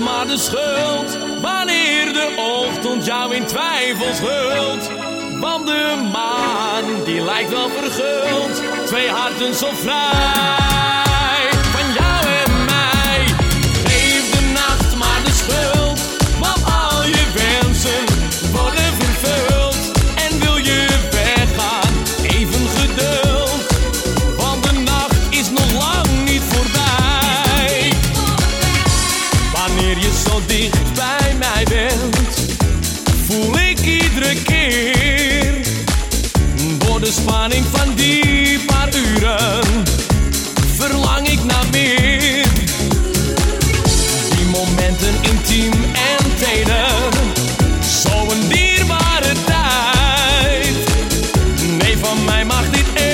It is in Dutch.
maar de schuld. Wanneer de ochtend jou in twijfel schult. Want de maan die lijkt wel verguld. Twee harten zo vrij. iedere keer. Door de spanning van die paar uren verlang ik naar meer. Die momenten intiem en teder, zo'n dierbare tijd. Nee, van mij mag dit